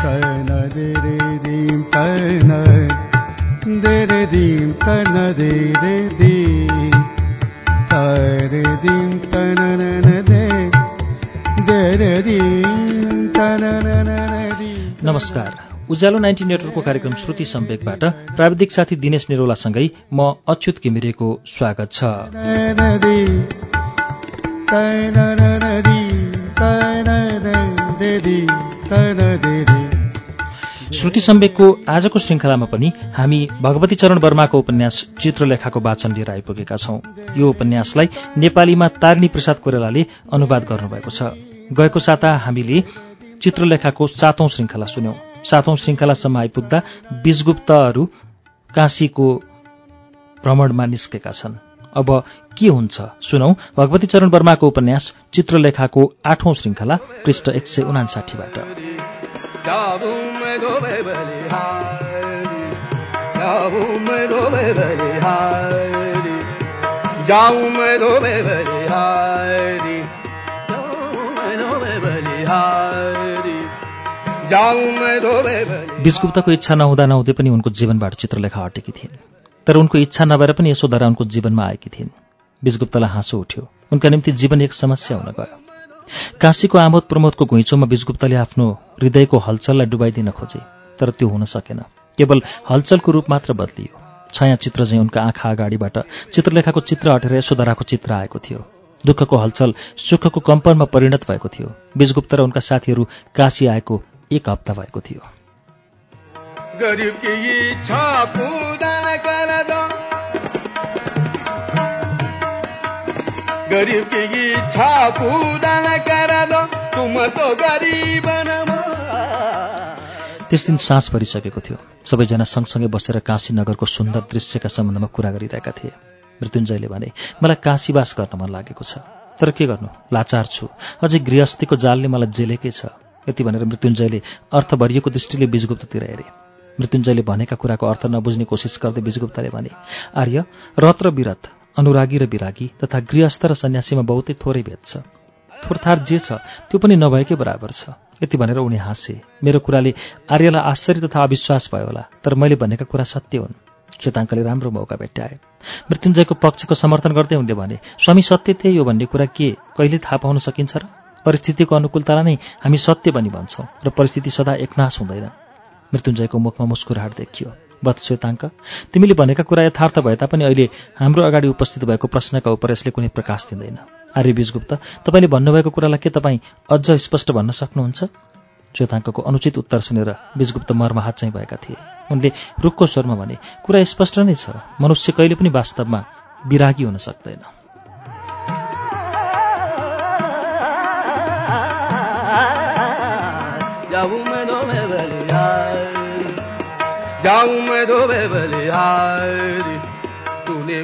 तन they they they तरे तन दे तन नमस्कार। उज्यालो नाइन्टी नेटवर्कको कार्यक्रम श्रुति सम्वेकबाट प्राविधिक साथी दिनेश निरोलासँगै म अच्युत किमिरेको स्वागत छ। श्रुति सम्वेकको आजको श्रृङ्खलामा पनि हामी भगवती चरण वर्माको उपन्यास चित्रलेखाको वाचन लिएर आइपुगेका छौं। यो उपन्यासलाई नेपालीमा तारिणी प्रसाद कोइरालाले अनुवाद गर्नुभएको छ। गएको साता हामीले चित्रलेखाको सातौं श्रृङ्खला सुन्यौं। सातौं श्रृङ्खलासम्म आइपुग्दा बीजगुप्तहरू काशीको भ्रमणमा निस्केका छन्। अब के हुन्छ सुनौ। भगवती चरण वर्माको उपन्यास चित्रलेखाको आठौं श्रृङ्खला पृष्ठ एक सय उनासाठीबाट बीजगुप्तको इच्छा नहुँदा नहुँदै पनि उनको जीवनबाट चित्रलेखा हटेकी थिइन्। तर उनको इच्छा नभएर पनि यशोधरा उनको जीवनमा आएकी थिइन्। बीजगुप्तलाई हाँसो उठ्यो। उनका निम्ति जीवन एक समस्या हुन गयो। काशीको आमोद प्रमोदको घुइँचोमा बीजगुप्तले आफ्नो हृदयको हलचललाई डुबाइदिन खोजे तर त्यो हुन सकेन। केवल हलचलको रूप मात्र बदलियो। छाया चित्र चाहिँ उनका आँखा अगाडिबाट चित्रलेखाको चित्र हटेर यशोधराको चित्र आएको थियो। दुःखको हलचल सुखको कम्पनमा परिणत भएको थियो। बीजगुप्त र उनका साथीहरू काशी आएको एक हप्ता भएको थियो। गरीब त्यस दिन साँझ परिसकेको थियो। सबैजना सँगसँगै बसेर काशी नगरको सुन्दर दृश्यका सम्बन्धमा कुरा गरिरहेका थिए। मृत्युञ्जयले भने मलाई काशीवास गर्न मन लागेको छ। तर के गर्नु? लाचार छु। अझै गृहस्थीको जालले मलाई जेलेकै छ यति भनेर मृत्युञ्जयले अर्थ भरिएको दृष्टिले बीजगुप्ततिर हेरे। मृत्युञ्जयले भनेका कुराको अर्थ नबुझ्ने कोसिस गर्दै बीजगुप्तले भने आर्य रथ र विरत अनुरागी र विरागी तथा गृहस्थ र सन्यासीमा बहुतै थोरै भेद छ। थोरथार जे छ त्यो पनि नभएकै बराबर छ। यति भनेर उनी हाँसे। मेरो कुराले आर्यलाई आश्चर्य तथा अविश्वास भयो होला तर मैले भनेका कुरा सत्य हुन्। श्वेताङ्कले राम्रो मौका भेट्टाए। मृत्युञ्जयको पक्षको समर्थन गर्दै उनले भने स्वामी सत्य त्यही हो भन्ने कुरा के? कहिले थाहा पाउन सकिन्छ र? परिस्थितिको अनुकूलतालाई नै हामी सत्य बनी भन्छौँ र परिस्थिति सदा एकनाश हुँदैन। मृत्युञ्जयको मुखमा मुस्कुराहट देखियो। बत श्वेताङ्क तिमीले भनेका कुरा यथार्थ भए तापनि अहिले हाम्रो अगाडि उपस्थित भएको प्रश्नका उप यसले कुनै प्रकाश दिँदैन। आर्य बीजगुप्त तपाईँले भन्नुभएको कुरालाई के तपाईँ अझ स्पष्ट भन्न सक्नुहुन्छ? श्वेताङ्कको अनुचित उत्तर सुनेर बीजगुप्त मर्महात चाहिँ भएका थिए। उनले रुखको स्वरमा भने कुरा स्पष्ट नै छ मनुष्य कहिले पनि वास्तवमा विरागी हुन सक्दैन।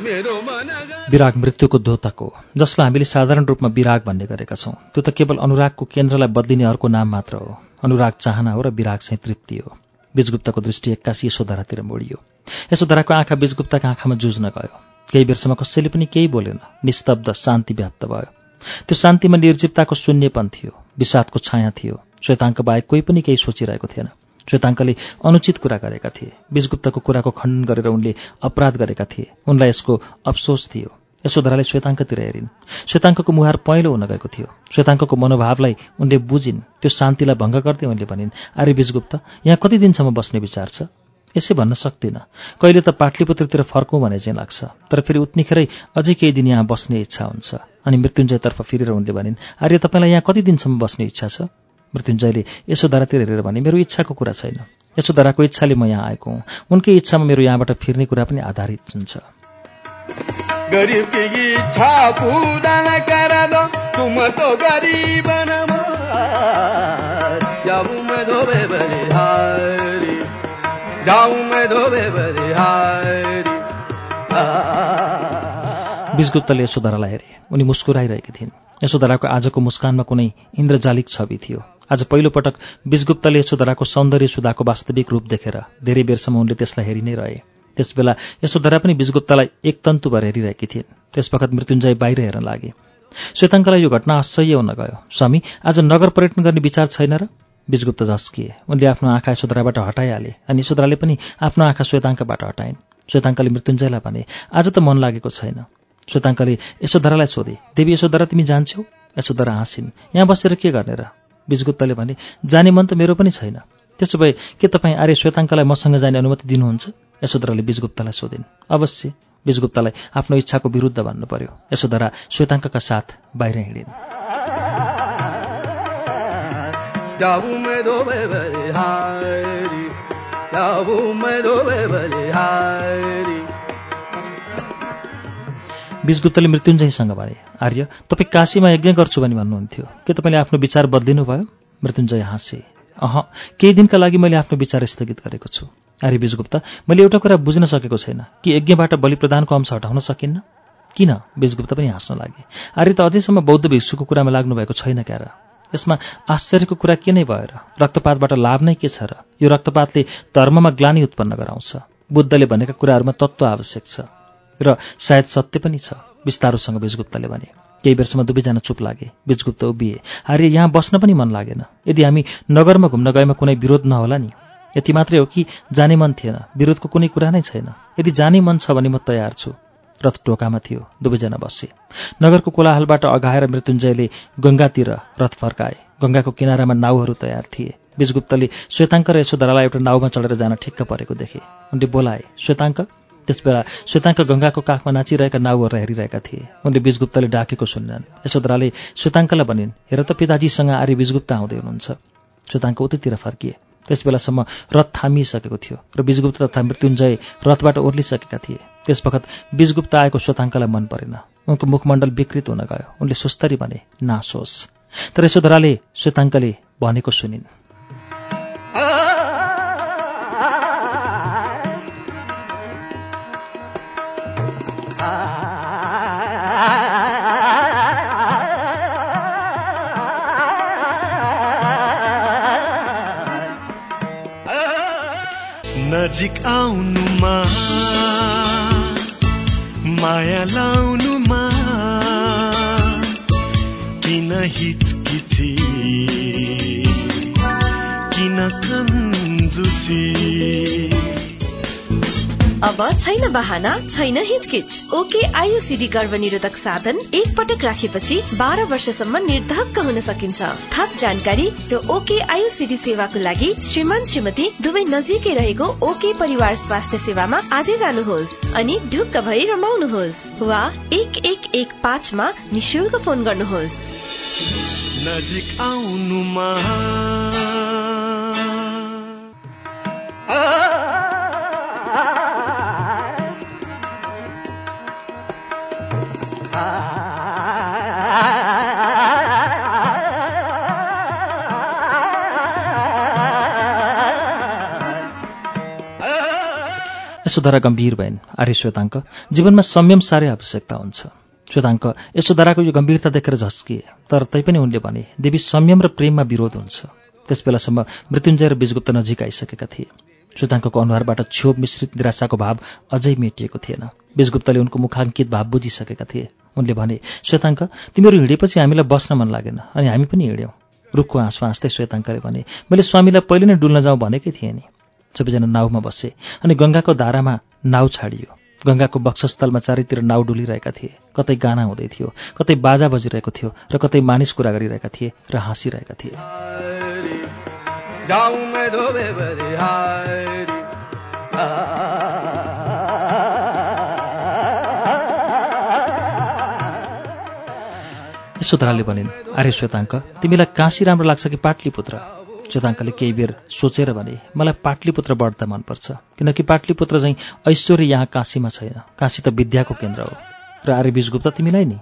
मेरो विराग मृत्युको दोतक हो जसलाई हामीले साधारण रूपमा विराग भन्ने गरेका छौँ। त्यो त केवल अनुरागको केन्द्रलाई बदलिने अर्को नाम मात्र हो। अनुराग चाहना हो र विराग चाहिँ तृप्ति हो। बीजगुप्तको दृष्टि एक्कासी यशोधरातिर मोडियो। यशोधराको आँखा बीजगुप्तका आँखामा जुझ्न गयो। केही बेरसम्म कसैले पनि केही बोलेन। निस्तब्ध शान्ति व्याप्त भयो। त्यो शान्तिमा निर्जीवताको शून्यपन थियो। विषादको छाया थियो। श्वेताङ्क बाहेक कोही पनि केही सोचिरहेको थिएन। श्वेताङ्कले अनुचित कुरा गरेका थिए। बीजगुप्तको कुराको खण्डन गरेर उनले अपराध गरेका थिए। उनलाई यसको अफसोस थियो। यशोधराले श्वेताङ्कतिर हेरिन्। श्वेताङ्कको मुहार पहेँलो हुन गएको थियो। श्वेताङ्कको मनोभावलाई उनले बुझिन्। त्यो शान्तिलाई भङ्ग गर्दै उनले भनिन् आर्य बीजगुप्त यहाँ कति दिनसम्म बस्ने विचार छ? यसै भन्न सक्दिनँ। कहिले त पाटलिपुत्रतिर फर्कौँ भने चाहिँ लाग्छ। तर फेरि उत्निखेरै अझै केही दिन यहाँ बस्ने इच्छा हुन्छ। अनि मृत्युञ्जयतर्फ फिरेर उनले भनिन् आर्य तपाईँलाई यहाँ कति दिनसम्म बस्ने इच्छा छ? मृत्युञ्जयले यशोधरातिर हेरेर भने मेरो इच्छाको कुरा छैन। यशोधराको इच्छाले म यहाँ आएको हुँ। उनकै इच्छामा मेरो यहाँबाट फिर्ने कुरा पनि आधारित हुन्छ। बलिहारी। बीजगुप्तले यशोधरालाई हेरे। उनी मुस्कुराइरहेकी थिइन्। यशोधराको आजको मुस्कानमा कुनै इन्द्रजालिक छवि थियो। आज पहिलोपटक बीजगुप्तले यशोधराको सौन्दर्य सुधाको वास्तविक रूप देखेर धेरै बेरसम्म उनले त्यसलाई हेरि नै रहे। त्यसबेला यशोधरा पनि बीजगुप्तलाई एक तन्तु भएर हेरिरहेकी थिइन्। त्यसवखत मृत्युञ्जय बाहिर हेर्न लागे। श्वेताङ्कलाई यो घटना असह्य हुन गयो। स्वामी आज नगर पर्यटन गर्ने विचार छैन र? बीजगुप्त झस्किए। उनले आफ्नो आँखा यशोधराबाट हटाइहाले अनि यशोधराले पनि आफ्नो आँखा श्वेताङ्कबाट हटाइन्। श्वेताङ्कले मृत्युञ्जयलाई भने आज त मन लागेको छैन। श्वेताङ्कले यशोधरालाई सोधे देवी यशोधरा तिमी जान्छौ? यशोधरा हाँसिन्। यहाँ बसेर के गर्ने र बीजगुप्तले भने जाने मन त मेरो पनि छैन। त्यसो भए के तपाईँ आर्य श्वेताङ्कलाई मसँग जाने अनुमति दिनुहुन्छ? यशोधराले बीजगुप्तलाई सोधिन् अवश्य। बीजगुप्तलाई आफ्नो इच्छाको विरुद्ध भन्नु पर्यो यशोधरा श्वेताङ्कका साथ बाहिर हिँडिन्। बीजगुप्तले मृत्युञ्जयसँग भने आर्य तपाईँ काशीमा यज्ञ गर्छु भनी भन्नुहुन्थ्यो। के तपाईँले आफ्नो विचार बदलिनु भयो मृत्युञ्जय हाँसे। अह केही दिनका लागि मैले आफ्नो विचार स्थगित गरेको छु। आर्य बीजगुप्त मैले एउटा कुरा बुझ्न सकेको छैन। कि यज्ञबाट बलि प्रदानको अंश हटाउन सकिन्न? किन? बीजगुप्त पनि हाँस्न लागे। आर्य त अझैसम्म बौद्ध भिक्षुको कुरामा लाग्नुभएको छैन क्यार। यसमा आश्चर्यको कुरा के नै भयो र? रक्तपातबाट लाभ नै के छ र? यो रक्तपातले धर्ममा ग्लानी उत्पन्न गराउँछ। बुद्धले भनेका कुराहरूमा तत्त्व आवश्यक छ। र सायद सत्य पनि छ विस्तारोसँग बीजगुप्तले भने। केही बेरसम्म दुवैजना चुप लागे बीजगुप्त उभिए। आर्य यहाँ बस्न पनि मन लागेन। यदि हामी नगरमा घुम्न गएमा कुनै विरोध नहोला नि? यति मात्रै हो कि जाने मन थिएन। विरोधको कुनै कुरा नै छैन। यदि जाने मन छ भने म तयार छु। रथ टोकामा थियो। दुवैजना बसे। नगरको कोलाहलबाट अघाएर मृत्युञ्जयले गङ्गातिर रथ फर्काए। गङ्गाको किनारामा नाउहरू तयार थिए। बीजगुप्तले श्वेताङ्क र यशोधरालाई एउटा नाउमा चढेर जान ठिक्क परेको देखे। उनले बोलाए श्वेताङ्क त्यसबेला श्वेताङ्क गङ्गाको काखमा नाचिरहेका नाउहरू हेरिरहेका थिए। उनले बीजगुप्तले डाकेको सुनिनन्। यशोधराले श्वेताङ्कलाई भनिन् हेर त पिताजीसँग आर्य बीजगुप्त आउँदै हुनुहुन्छ श्वेताङ्क उतैतिर फर्किए। त्यस बेलासम्म रथ थामिसकेको थियो र बीजगुप्त तथा मृत्युञ्जय रथबाट ओर्लिसकेका थिए। त्यसवखत बीजगुप्त आएको श्वेताङ्कलाई मन परेन। उनको मुखमण्डल विकृत हुन गयो। उनले सुस्तरी भने नासोस् तर यशोधराले श्वेताङ्कले भनेको सुनिन्। नजिक आउनुमा माया लाउनुमा किन हिचकिची किन कन्जुसी अब छैन बहाना छैन हिचकिच। ओके आयुसिडी गर्भनिरोधक साधन एक पटक राखेपछि बाह्र वर्षसम्म निर्धक्क हुन सकिन्छ। थप जानकारी र ओके आयुसिडी सेवाको लागि श्रीमान श्रीमती दुवै नजिकै रहेको ओके परिवार स्वास्थ्य सेवामा आजै जानुहोस् अनि ढुक्क भई रमाउनुहोस् वा एक एक एक पाँचमा निशुल्क फोन गर्नुहोस्। नजिक आउनुमा यशोधरा गम्भीर भइन् आर्य श्वेताङ्क जीवनमा संयम साह्रै आवश्यकता हुन्छ। श्वेताङ्क यशोधराको यो गम्भीरता देखेर झस्किए तर तैपनि उनले भने देवी संयम र प्रेममा विरोध हुन्छ। त्यस बेलासम्म मृत्युञ्जय र बीजगुप्त नजिक आइसकेका थिए। श्वेताङ्कको अनुहारबाट क्षोभ मिश्रित निराशाको भाव अझै मेटिएको थिएन। बीजगुप्तले उनको मुखाङ्कित भाव बुझिसकेका थिए। उनले भने श्वेताङ्क तिमीहरू हिँडेपछि हामीलाई बस्न मन लागेन अनि हामी पनि हिँड्यौँ। रुखको आँसु हाँस्दै श्वेताङ्कले भने मैले स्वामीलाई पहिले नै डुल्न जाउँ भनेकै थिएँ नि। सबैजना नाउमा बसे अनि गङ्गाको धारामा नाउ छाडियो। गङ्गाको वक्षस्थलमा चारैतिर नाउ डुलिरहेका थिए। कतै गाना हुँदै थियो कतै बाजा बजिरहेको थियो र कतै मानिस कुरा गरिरहेका थिए र हाँसिरहेका थिए। यशोधराले भनिन् आर्य श्वेताङ्क तिमीलाई काशी राम्रो लाग्छ कि पाटलिपुत्र? श्वेताङ्कले केही बेर सोचेर भने मलाई पाटलिपुत्र बढ्दा मनपर्छ किनकि पाटलिपुत्र चाहिँ ऐश्वर्य यहाँ काशीमा छैन। काशी त विद्याको केन्द्र हो। र आर्य बीजगुप्त तिमीलाई नि।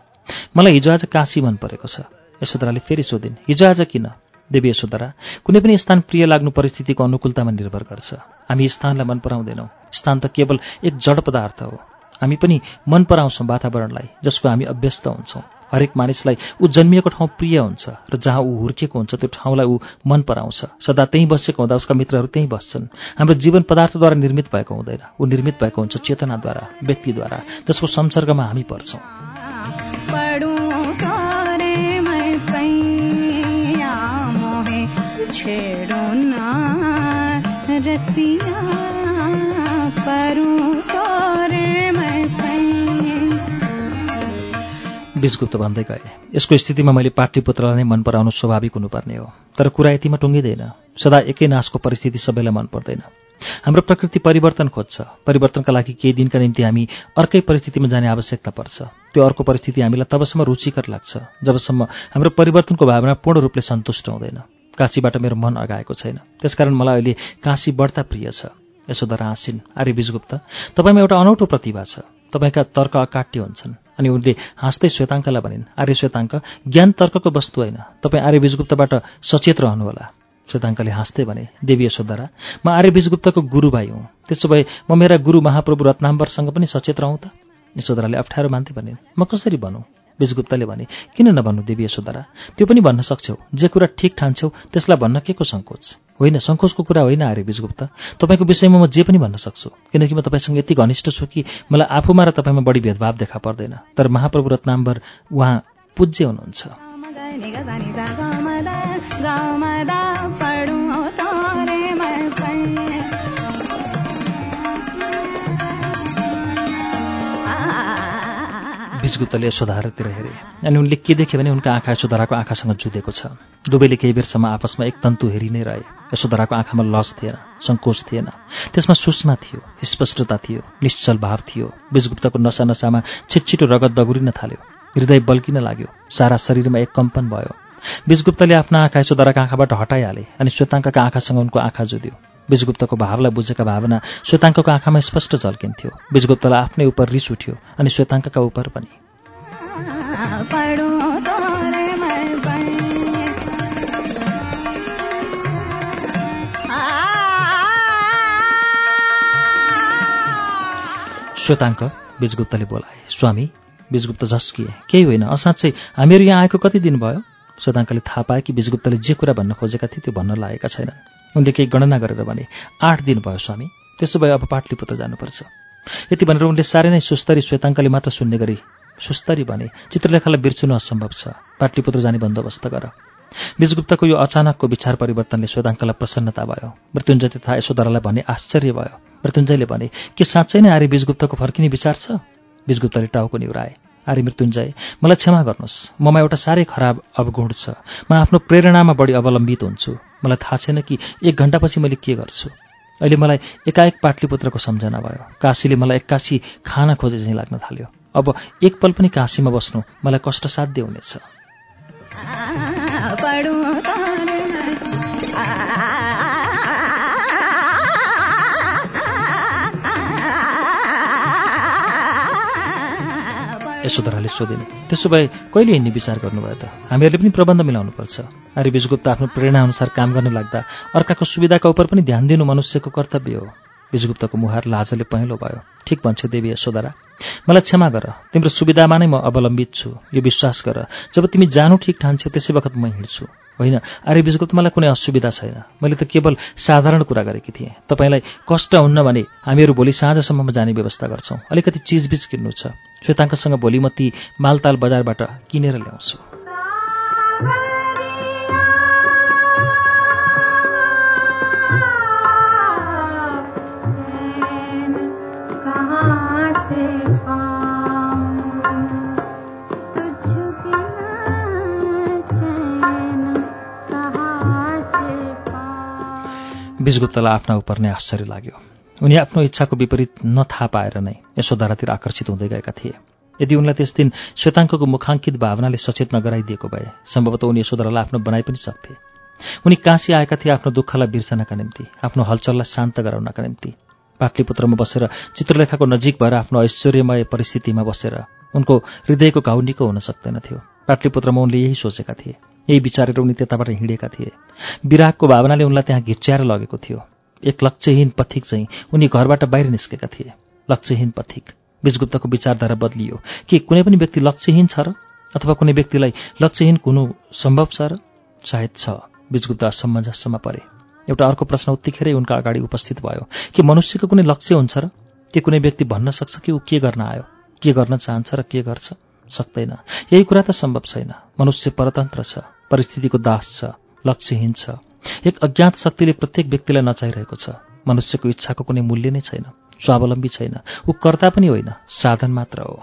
मलाई हिजो आज काशी मन परेको छ। यशोधराले फेरि सोधिन् हिजो आज किन? देवी यशोधरा कुनै पनि स्थान प्रिय लाग्नु परिस्थितिको अनुकूलतामा निर्भर गर्छ। हामी स्थानलाई मन पराउँदैनौँ। स्थान त केवल एक जड पदार्थ हो। हामी पनि मन पराउँछौँ वातावरणलाई जसको हामी अभ्यस्त हुन्छौँ। हरेक मानिसलाई ऊ जन्मिएको ठाउँ प्रिय हुन्छ र जहाँ ऊ हुर्किएको हुन्छ त्यो ठाउँलाई ऊ मन पराउँछ। सदा त्यहीँ बसेको हुँदा उसका मित्रहरू त्यहीँ बस्छन्। हाम्रो जीवन पदार्थद्वारा निर्मित भएको हुँदैन। ऊ निर्मित भएको हुन्छ चेतनाद्वारा व्यक्तिद्वारा जसको संसर्गमा हामी पर्छौँ। बीजगुप्त भन्दै गए। यसको स्थितिमा मैले पाटलिपुत्रलाई नै मन पराउनु स्वाभाविक हुनुपर्ने हो। तर कुरा यतिमा टुङ्गिँदैन। सदा एकै नाशको परिस्थिति सबैलाई मन पर्दैन हाम्रो प्रकृति परिवर्तन खोज्छ। परिवर्तनका लागि केही दिनका निम्ति हामी अर्कै परिस्थितिमा जाने आवश्यकता पर्छ। त्यो अर्को परिस्थिति हामीलाई तबसम्म रुचिकर लाग्छ। जबसम्म हाम्रो परिवर्तनको भावना पूर्ण रूपले सन्तुष्ट हुँदैन। काशीबाट मेरो मन अगाएको छैन। त्यसकारण मलाई अहिले काशी बढ्ता प्रिय छ। यशोधरा हाँसिन् आर्य बीजगुप्त तपाईँमा एउटा अनौठो प्रतिभा छ। तपाईँका तर्क अकाट्य हुन्छन्। अनि उनले हाँस्दै श्वेताङ्कलाई भनिन् आर्य श्वेताङ्क ज्ञान तर्कको वस्तु होइन। तपाईँ आर्य बीजगुप्तबाट सचेत रहनुहोला। श्वेताङ्कले हाँस्दै भने देवी यशोधरा म आर्य बीजगुप्तको गुरु भाइ हुँ। त्यसो भए म मेरा गुरु महाप्रभु रत्नाम्बरसँग पनि सचेत रहँ त? यशोधराले अप्ठ्यारो मान्थे भनिन् म कसरी भनौँ? बीजगुप्तले भने किन नभन्नु देवी यशोधरा? त्यो पनि भन्न सक्छौ। जे कुरा ठिक ठान्छौ त्यसलाई भन्न के को सङ्कोच? होइन सङ्कोचको कुरा होइन आर्य बीजगुप्त। तपाईँको विषयमा म जे पनि भन्न सक्छु किनकि म तपाईँसँग यति घनिष्ठ छु कि मलाई आफूमा र तपाईँमा बढी भेदभाव देखा पर्दैन। तर महाप्रभु रत्नाम्बर उहाँ पूज्य हुनुहुन्छ। बीजगुप्तले यशोधरातिर हेरे अनि उनले के देखे भने उनका आँखा यशोधराको आँखासँग जुधेको छ। दुवैले केही बेरसम्म आपसमा एक तन्तु हेरि नै रहे। यशोधराको आँखामा लस थिएन सङ्कोच थिएन। त्यसमा सुषमा थियो स्पष्टता थियो निश्चल भाव थियो। बीजगुप्तको नसा नसामा छिटछिटो रगत दगुरिन थाल्यो। हृदय बल्किन लाग्यो। सारा शरीरमा एक कम्पन भयो। बीजगुप्तले आफ्ना आँखा यशोधराका आँखाबाट हटाइहाले अनि श्वेताङ्कका आँखासँग उनको आँखा जुध्यो बीजगुप्तको भावलाई बुझेका भावना श्वेताङ्कको आँखामा स्पष्ट झल्किन्थ्यो। बीजगुप्तलाई आफ्नै उप रिस उठ्यो अनि श्वेताङ्कका उप पनि। श्वेताङ्क बीजगुप्तले बोलाए स्वामी बीजगुप्त झस्किए। केही होइन असाँच्चै हामीहरू यहाँ आएको कति दिन भयो? श्वेताङ्कले थाहा पाए कि बीजगुप्तले जे कुरा भन्न खोजेका थिए त्यो भन्न लागेका छैनन्। उनले केही गणना गरेर भने आठ दिन भयो स्वामी। त्यसो भए अब पाटलिपुत्र जानुपर्छ। यति भनेर उनले साह्रै नै सुस्तरी श्वेताङ्कले मात्र सुन्ने गरी सुस्तरी भने चित्रलेखालाई बिर्सुनु असम्भव छ। पाटलिपुत्र जाने बन्दोबस्त गर। बीजगुप्तको यो अचानकको विचार परिवर्तनले श्वेताङ्कलाई प्रसन्नता भयो। मृत्युञ्जय तथा यशोधरालाई भने आश्चर्य भयो। मृत्युञ्जयले भने के साँच्चै नै आर्य बीजगुप्तको फर्किने विचार छ? बीजगुप्तले टाउको निहुराए। आर्य मृत्युञ्जय मलाई क्षमा गर्नुहोस्। ममा एउटा साह्रै खराब अवगुण छ। म आफ्नो प्रेरणामा बढी अवलम्बित हुन्छु। मलाई थाहा छैन कि एक घन्टापछि मैले के गर्छु। अहिले मलाई एकाएक पाटलिपुत्रको सम्झना भयो। काशीले मलाई एक्कासी खाना खोजे चाहिँ लाग्न थाल्यो। अब एक पल पनि काशीमा बस्नु मलाई कष्टसाध्य हुनेछ। यशोधराले सोधिन् त्यसो भए कहिले हिँड्ने विचार गर्नुभयो त? हामीहरूले पनि प्रबन्ध मिलाउनुपर्छ। आर्य बीजगुप्त आफ्नो प्रेरणाअनुसार काम गर्न लाग्दा अर्काको सुविधाका उप पनि ध्यान दिनु मनुष्यको कर्तव्य हो। बीजगुप्तको मुहार लाजले पहेँलो भयो। ठिक भन्छौ देवी यशोधरा मलाई क्षमा गर। तिम्रो सुविधामा नै म अवलम्बित छु। यो विश्वास गर। जब तिमी जानु ठिक ठान्छौ त्यसै वखत म हिँड्छु। होइन आर्य बीजगुप्त मलाई कुनै असुविधा छैन। मैले त केवल साधारण कुरा गरेकी थिएँ। तपाईँलाई कष्ट हुन्न भने हामीहरू भोलि साँझसम्ममा जाने व्यवस्था गर्छौँ। अलिकति चिजबिज किन्नु छ। श्वेताङ्कसँग भोलि म ती मालताल बजारबाट किनेर ल्याउँछु। बीजगुप्तलाई आफ्ना उपर नै आश्चर्य लाग्यो। उनी आफ्नो इच्छाको विपरीत नथाहा पाएर नै यशोधरातिर आकर्षित हुँदै गएका थिए। यदि उनलाई त्यस दिन श्वेताङ्कको मुखाङ्कित भावनाले सचेत नगराइदिएको भए सम्भवतः उनी यशोधरालाई आफ्नो बनाइ पनि सक्थे। उनी काशी आएका थिए आफ्नो दुःखलाई बिर्सनका निम्ति आफ्नो हलचललाई शान्त गराउनका निम्ति। पाटलिपुत्रमा बसेर चित्रलेखाको नजिक भएर आफ्नो ऐश्वर्यमय परिस्थितिमा बसेर उनको हृदयको घाउ निको हुन सक्दैन थियो। पाटलिपुत्रमा उनले यही सोचेका थिए। यही विचारेर उनी त्यताबाट हिँडेका थिए। विरागको भावनाले उनलाई त्यहाँ घिच्याएर लगेको थियो। एक लक्ष्यहीन पथिक चाहिँ उनी घरबाट बाहिर निस्केका थिए। लक्ष्यहीन पथिक। बीजगुप्तको विचारधारा बदलियो। कि कुनै पनि व्यक्ति लक्ष्यहीन छ र? अथवा कुनै व्यक्तिलाई लक्ष्यहीन हुनु सम्भव छ र? सायद छ। बीजगुप्त असमञ्जसमा परे। एउटा अर्को प्रश्न उत्तिखेरै उनका अगाडि उपस्थित भयो। कि मनुष्यको कुनै लक्ष्य हुन्छ र? के कुनै व्यक्ति भन्न सक्छ कि ऊ के गर्न आयो? के गर्न चाहन्छ र के गर्छ? सक्दैन। यही कुरा त सम्भव छैन। मनुष्य परतन्त्र छ परिस्थितिको दास छ लक्ष्यहीन छ। एक अज्ञात शक्तिले प्रत्येक व्यक्तिलाई नचाहिरहेको छ। मनुष्यको इच्छाको कुनै मूल्य नै छैन स्वावलम्बी छैन। ऊ कर्ता पनि होइन साधन मात्र हो।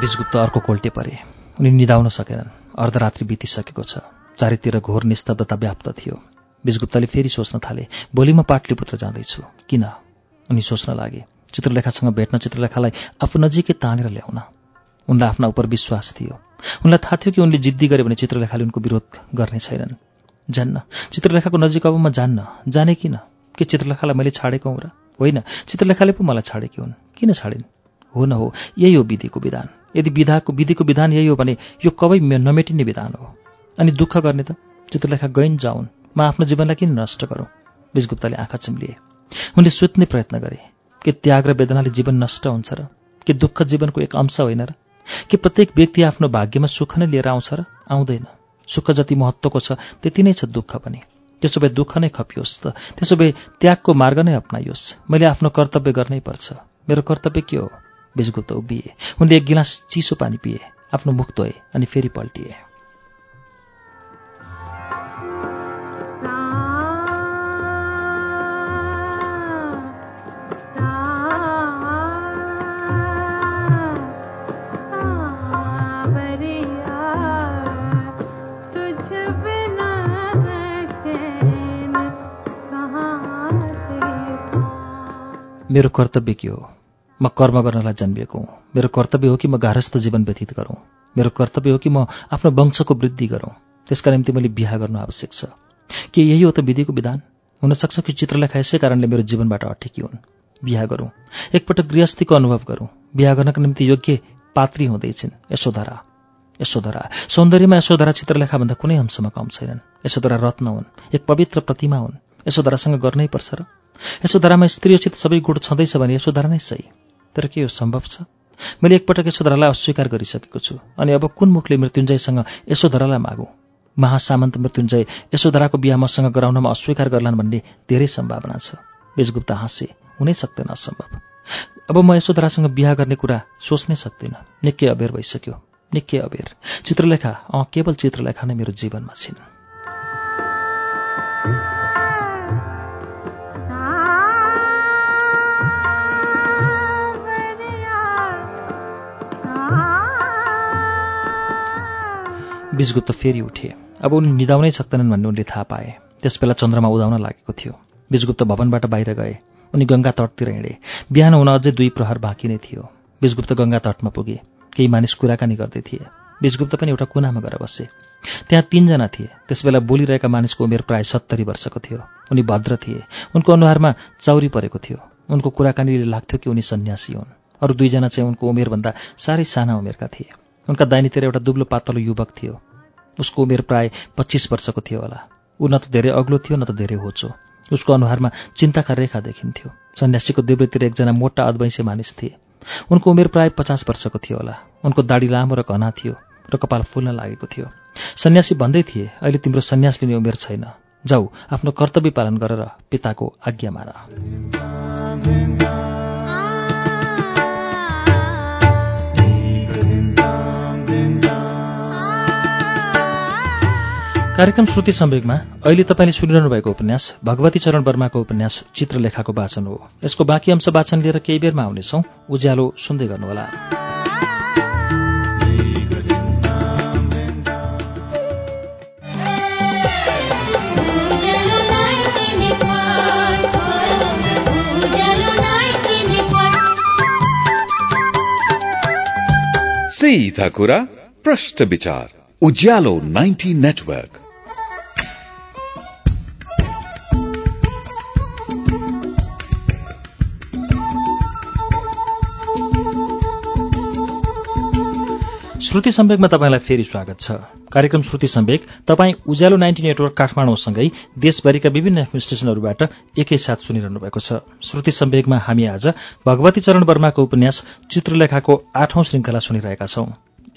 बीजगुप्त अर्को कोल्टे परे। उनी निदाउन सकेनन्। अर्धरात्रि बितिसकेको छ। चारैतिर घोर निस्तब्धता व्याप्त थियो। बीजगुप्तले फेरि सोच्न थाले भोलि म पाटलिपुत्र जाँदैछु। किन? उनी सोच्न लागे चित्रलेखासँग भेट्न चित्रलेखालाई आफू नजिकै तानेर ल्याउन। उनलाई आफ्ना उप विश्वास थियो। उनलाई थाहा थियो कि उनले जिद्दी गरे भने चित्रलेखाले उनको विरोध गर्ने छैनन्। जान्न। चित्रलेखाको नजिक अब म जान्न। जाने किन? के चित्रलेखालाई मैले छाडेको हुँ र? होइन चित्रलेखाले पो मलाई छाडेकी हुन्। किन छाडिन्? हो न हो यही हो विधिको विधान। यदि विधाको विधिको विधान यही हो भने यो मे- नमेटिने विधान हो। अनि दुःख गर्ने त चित्रलेखा गइन् जाउन्। म आफ्नो जीवनलाई किन नष्ट गरौँ? विजगुप्तले आँखा चिम्लिए। उनले सुत्ने प्रयत्न गरे के त्याग र वेदनाले जीवन नष्ट हुन्छ र? के दुःख जीवनको एक अंश होइन र? के प्रत्येक व्यक्ति आफ्नो भाग्यमा सुख नै लिएर आउँछ र? आउँदैन। सुख जति महत्त्वको छ त्यति नै छ दुःख पनि। त्यसो भए दुःख नै खपियोस् त। त्यसो भए त्यागको मार्ग नै अप्नाइयोस्। मैले आफ्नो कर्तव्य गर्नै पर्छ। मेरो कर्तव्य के हो? बिजगुप्त उभिए उनले एक गिलास चिसो पानी पिए आफ्नो मुख धोए अनि फेरि पल्टिए? मेरो कर्तव्य के हो म कर्म गर्नलाई जन्मिएको हुँ। मेरो कर्तव्य हो कि म गारस्थ जीवन व्यतीत गरौँ। मेरो कर्तव्य हो कि म आफ्नो वंशको वृद्धि गरौँ। त्यसका निम्ति मैले बिहा गर्नु आवश्यक छ। के यही हो त विधिको विधान? हुनसक्छ कि चित्रलेखा यसै कारणले मेरो जीवनबाट अटेकी हुन्। बिहा गरौँ। एकपटक गृहस्थीको अनुभव गरौँ। बिहा गर्नका निम्ति योग्य पात्री हुँदैछिन्। यशोधरा। यशोधरा। सौन्दर्यमा यशोधरा चित्रलेखाभन्दा कुनै अंशमा कम छैनन्। यशोधरा रत्न हुन्। एक पवित्र प्रतिमा हुन्। यशोधरासँग गर्नै पर्छ र? यशोधरामा स्त्रीयोचित सबै गुण छँदैछ भने यशोधरा नै सही। तर के यो सम्भव छ? मैले एकपटक यशोधरालाई अस्वीकार गरिसकेको छु। अनि अब कुन मुखले मृत्युञ्जयसँग यशोधरालाई मागौँ? महासामन्त मृत्युञ्जय यशोधराको बिहा मसँग गराउनमा अस्वीकार गर्लान् भन्ने धेरै सम्भावना छ। बेजगुप्त हाँसे हुनै सक्दैन असम्भव। अब म यशोधरासँग बिहा गर्ने कुरा सोच्नै सक्दिनँ। निकै अबेर भइसक्यो। निकै अबेर। चित्रलेखा अँ केवल चित्रलेखा नै मेरो जीवनमा छिन्। बीजगुप्त फेरि उठे। अब उनी निदाउनै सक्दैनन् भन्ने उनले थाहा पाए। त्यसबेला चन्द्रमा उदाउन लागेको थियो। बीजगुप्त भवनबाट बाहिर गए। उनी गङ्गा तटतिर हिँडे। बिहान हुन अझै दुई प्रहर बाँकी नै थियो। बीजगुप्त गङ्गा तटमा पुगे। केही मानिस कुराकानी गर्दै थिए। बीजगुप्त पनि एउटा कुनामा गएर बसे। त्यहाँ तीनजना थिए। त्यसबेला बोलिरहेका मानिसको उमेर प्राय सत्तरी वर्षको थियो। उनी भद्र थिए। उनको अनुहारमा चौरी परेको थियो। उनको कुराकानीले लाग्थ्यो कि उनी सन्यासी हुन्। अरू दुईजना चाहिँ उनको उमेरभन्दा साह्रै साना उमेरका थिए। उनका दाहिनेतिर एउटा दुब्लो पातलो युवक थियो। उसको उमेर प्राय पच्चिस वर्षको थियो होला। ऊ न त धेरै अग्लो थियो न त धेरै होचो। उसको अनुहारमा चिन्ताका रेखा देखिन्थ्यो। सन्यासीको देब्रेतिर एकजना मोटा अद्वैंसे मानिस थिए। उनको उमेर प्राय पचास वर्षको थियो होला। उनको दाढी लामो र घना थियो र कपाल फुल्न लागेको थियो। सन्यासी भन्दै थिए अहिले तिम्रो सन्यास लिने उमेर छैन। जाऊ आफ्नो कर्तव्य पालन गरेर पिताको आज्ञा मान कार्यक्रम श्रुति सम्वेकमा अहिले तपाईँले सुनिरहनु भएको उपन्यास भगवती चरण वर्माको उपन्यास चित्रलेखाको वाचन हो। यसको बाँकी अंश वाचन लिएर केही बेरमा आउनेछौँ। उज्यालो सुन्दै गर्नुहोला। सीधा कुरा प्रश्न विचार। उज्यालो 90 नेटवर्क। श्रुति सम्वेकमा तपाईँलाई फेरि स्वागत छ। कार्यक्रम श्रुति सम्वेक तपाईँ उज्यालो नाइन्टी नेटवर्क काठमाडौँसँगै देशभरिका विभिन्न एफएम स्टेशनहरूबाट एकैसाथ सुनिरहनु भएको छ। श्रुति सम्वेकमा हामी आज भगवती चरण वर्माको उपन्यास चित्रलेखाको आठौं श्रृङ्खला सुनिरहेका छौं।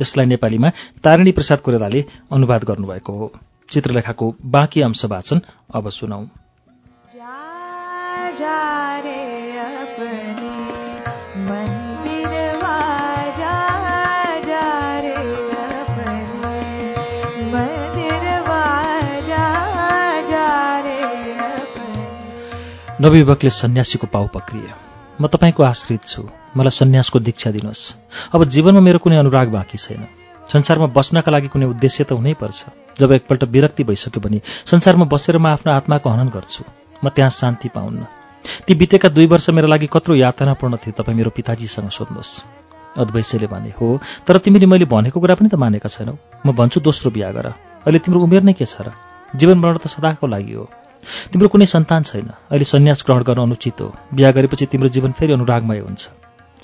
यसलाई नेपालीमा तारिणी प्रसाद कोइरालाले अनुवाद गर्नुभएको हो। चित्रलेखाको बाँकी अंश वाचन अब सुनौ। नवयुवकले सन्यासीको पाउ पक्रिए। म तपाईँको आश्रित छु। मलाई सन्यासको दीक्षा दिनुहोस्। अब जीवनमा मेरो कुनै अनुराग बाँकी छैन। संसारमा बस्नका लागि कुनै उद्देश्य त हुनैपर्छ जब एकपल्ट विरक्ति भइसक्यो भने संसारमा बसेर म आफ्नो आत्माको हनन गर्छु। म त्यहाँ शान्ति पाउन्न। ती बितेका दुई वर्ष मेरो लागि कत्रो यातनापूर्ण थिए। तपाईँ मेरो पिताजीसँग सोध्नुहोस्। अद्वैसले भने हो तर तिमीले मैले भनेको कुरा पनि त मानेका छैनौ। म भन्छु दोस्रो बिहा गर। अहिले तिम्रो उमेर नै के छ र? जीवन मरण त सदाको लागि हो। तिम्रो कुनै सन्तान छैन। अहिले सन्यास ग्रहण गर्न अनुचित हो। बिहा गरेपछि तिम्रो जीवन फेरि अनुरागमय हुन्छ।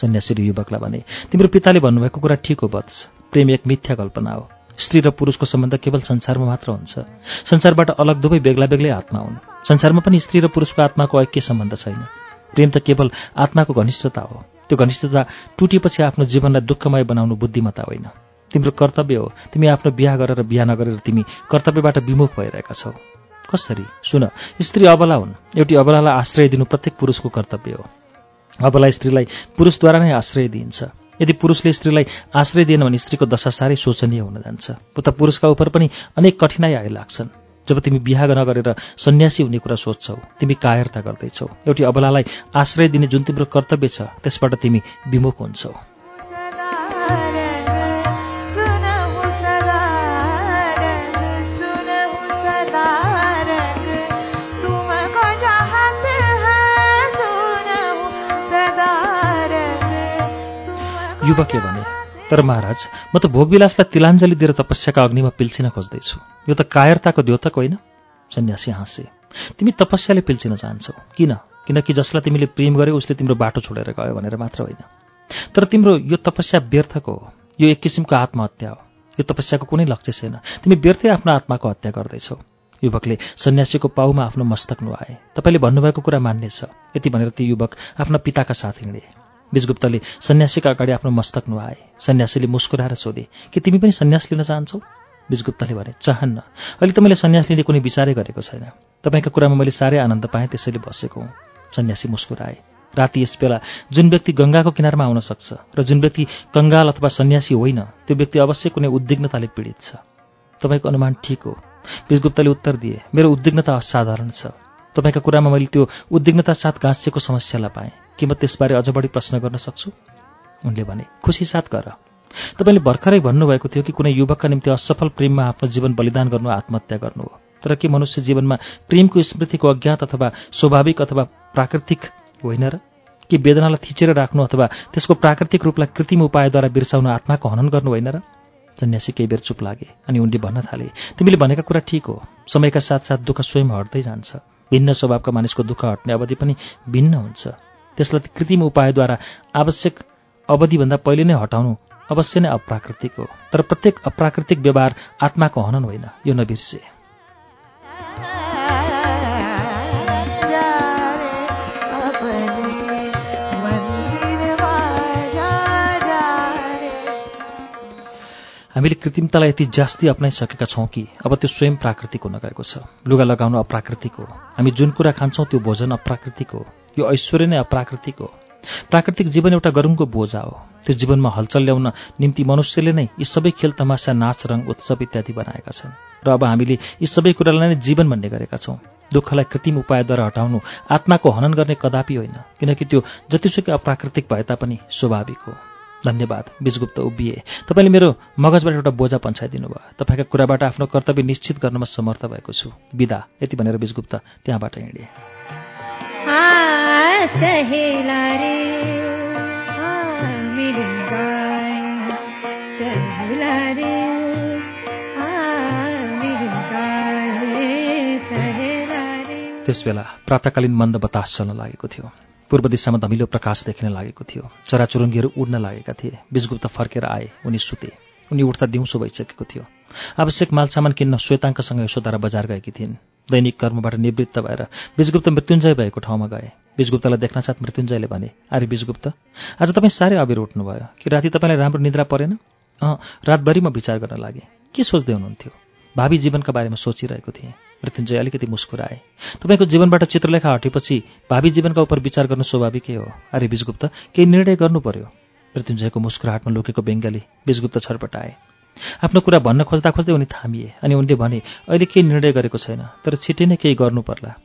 सन्यासीले युवकलाई भने तिम्रो पिताले भन्नुभएको कुरा ठिक हो वत्स प्रेम एक मिथ्या कल्पना हो। स्त्री र पुरुषको सम्बन्ध केवल संसारमा मात्र हुन्छ। संसारबाट अलग दुवै बेग्ला बेग्लै आत्मा हुन्। संसारमा पनि स्त्री र पुरुषको आत्माको ऐक्य सम्बन्ध छैन। प्रेम त केवल आत्माको घनिष्ठता हो। त्यो घनिष्ठता टुटेपछि आफ्नो जीवनलाई दुःखमय बनाउनु बुद्धिमत्ता होइन। तिम्रो कर्तव्य हो। तिमी आफ्नो बिहा गरेर बिहा नगरेर तिमी कर्तव्यबाट विमुख भइरहेका छौ। कसरी? सुन स्त्री अबला हुन्। एउटी अबलालाई आश्रय दिनु प्रत्येक पुरुषको कर्तव्य हो। अबला स्त्रीलाई पुरुषद्वारा नै आश्रय दिइन्छ। यदि पुरुषले स्त्रीलाई आश्रय दिएन भने स्त्रीको दशा साह्रै शोचनीय हुन जान्छ। उता पुरुषका उप पनि अनेक कठिनाई आइलाग्छन् जब तिमी बिहा नगरेर सन्यासी हुने कुरा सोध्छौ तिमी कायरता गर्दैछौ। एउटी अबलालाई आश्रय दिने जुन तिम्रो कर्तव्य छ त्यसबाट तिमी विमुख हुन्छौ। युवकले भने तर महाराज म त भोगविलासलाई तिलाञ्जली दिएर तपस्याका अग्निमा पिल्चिन खोज्दैछु। यो त कायरताको द्योतक होइन? सन्यासी हाँसे तिमी तपस्याले पिल्चिन चाहन्छौ किन? किनकि जसलाई तिमीले प्रेम गर्यो उसले तिम्रो बाटो छोडेर गयो भनेर मात्र होइन। तर तिम्रो यो तपस्या व्यर्थको हो। यो एक किसिमको आत्महत्या हो। यो तपस्याको कुनै लक्ष्य छैन। तिमी व्यर्थै आफ्नो आत्माको हत्या गर्दैछौ। युवकले सन्यासीको पाउमा आफ्नो मस्तक नुहाए। तपाईँले भन्नुभएको कुरा मान्ने छ यति भनेर ती युवक आफ्ना पिताका साथ हिँडे। विजगुप्तले सन्यासीका अगाडि आफ्नो मस्तक नुहाए। सन्यासीले मुस्कुराएर सोधे कि तिमी पनि सन्यास लिन चाहन्छौ? विजगुप्तले भने चाहन्न। अहिले त मैले सन्यास लिने कुनै विचारै गरेको छैन। तपाईँको कुरामा मैले साह्रै आनन्द पाएँ त्यसैले बसेको हुँ। सन्यासी मुस्कुराए। राति यस बेला जुन व्यक्ति गङ्गाको किनारमा आउन सक्छ र जुन व्यक्ति कङ्गाल अथवा सन्यासी होइन त्यो व्यक्ति अवश्य कुनै उद्विग्नताले पीडित छ। तपाईँको अनुमान ठिक हो। विजगुप्तले उत्तर दिए मेरो उद्विग्नता असाधारण छ। तपाईँका कुरामा मैले त्यो उद्विग्नता साथ गाँसिएको समस्यालाई पाएँ। के म त्यसबारे अझ बढी प्रश्न गर्न सक्छु? उनले भने खुसी साथ गर। तपाईँले भर्खरै भन्नुभएको थियो कि कुनै युवकका निम्ति असफल प्रेममा आफ्नो जीवन बलिदान गर्नु आत्महत्या गर्नु हो। तर के मनुष्य जीवनमा प्रेमको स्मृतिको अज्ञात अथवा स्वाभाविक अथवा प्राकृतिक होइन र? कि वेदनालाई थिचेर राख्नु अथवा त्यसको प्राकृतिक रूपलाई कृत्रिम उपायद्वारा बिर्साउनु आत्माको हनन गर्नु होइन र? सन्यासी केही बेर चुप लागे अनि उनले भन्न थाले तिमीले भनेका कुरा ठिक हो। समयका साथसाथ दुःख स्वयं हट्दै जान्छ। भिन्न स्वभावका मानिसको दुःख हट्ने अवधि पनि भिन्न हुन्छ। त्यसलाई कृत्रिम उपायद्वारा आवश्यक अवधिभन्दा पहिले नै हटाउनु अवश्य नै अप्राकृतिक हो। तर प्रत्येक अप्राकृतिक व्यवहार आत्माको हनन होइन यो नबिर्से। हामीले कृत्रिमतालाई यति जास्ती अप्नाइसकेका छौँ कि अब त्यो स्वयं प्राकृतिक हुन गएको छ। लुगा लगाउनु अप्राकृतिक हो। हामी जुन कुरा खान्छौँ त्यो भोजन अप्राकृतिक हो। यो ऐश्वर्य नै अप्राकृतिक हो। प्राकृतिक जीवन एउटा गरुङको बोझा हो। त्यो जीवनमा हलचल ल्याउन निम्ति मनुष्यले नै यी सबै खेल तमासा नाच रङ उत्सव इत्यादि बनाएका छन्। र अब हामीले यी सबै कुरालाई नै जीवन भन्ने गरेका छौँ। दुःखलाई कृत्रिम उपायद्वारा हटाउनु आत्माको हनन गर्ने कदापि होइन। किनकि त्यो जतिसुकै अप्राकृतिक भए तापनि स्वाभाविक हो। धन्यवाद बीजगुप्त उभिए। तपाईँले मेरो मगजबाट एउटा बोझा पन्छाइदिनु भयो तपाईँका कुराबाट आफ्नो कर्तव्य निश्चित गर्नमा समर्थ भएको छु। विदा यति भनेर बीजगुप्त त्यहाँबाट हिँडे त्यसबेला प्रातकालीन मन्द बतास चल्न लागेको थियो। पूर्व दिशामा धमिलो प्रकाश देखिन लागेको थियो। चराचुरुङ्गीहरू उड्न लागेका थिए। बीजगुप्त फर्केर आए। उनी सुते। उनी उठ्दा दिउँसो भइसकेको थियो। आवश्यक मालसामान किन्न श्वेताङ्कसँग यशोधारा बजार गएकी थिइन्। दैनिक कर्मबाट निवृत्त भएर बीजगुप्त मृत्युञ्जय भएको ठाउँमा गए। बीजगुप्तलाई देख्न साथ मृत्युञ्जयले भने अरे बीजगुप्त आज तपाईँ साह्रै अबेर उठ्नुभयो। कि राति तपाईँलाई राम्रो निद्रा परेन? अँ रातभरि म विचार गर्न लागेँ। के सोच्दै हुनुहुन्थ्यो? भावी जीवनका बारेमा सोचिरहेको थिएँ। मृत्युञ्जय अलिकति मुस्कुराए। तपाईँको जीवनबाट चित्रलेखा हटेपछि भावी जीवनका उप विचार गर्नु स्वाभाविकै हो। अरे बीजगुप्त केही निर्णय गर्नु पर्यो? मृत्युञ्जयको मुस्कुराहटमा लुकेको बेङ्गाली बीजगुप्त छटपटाए आफ्नो कुरा भन्न खोज्दा खोज्दै उनी थामिए अनि उनले भने अहिले केही निर्णय गरेको छैन तर छिट्टै नै केही गर्नु पर्ला।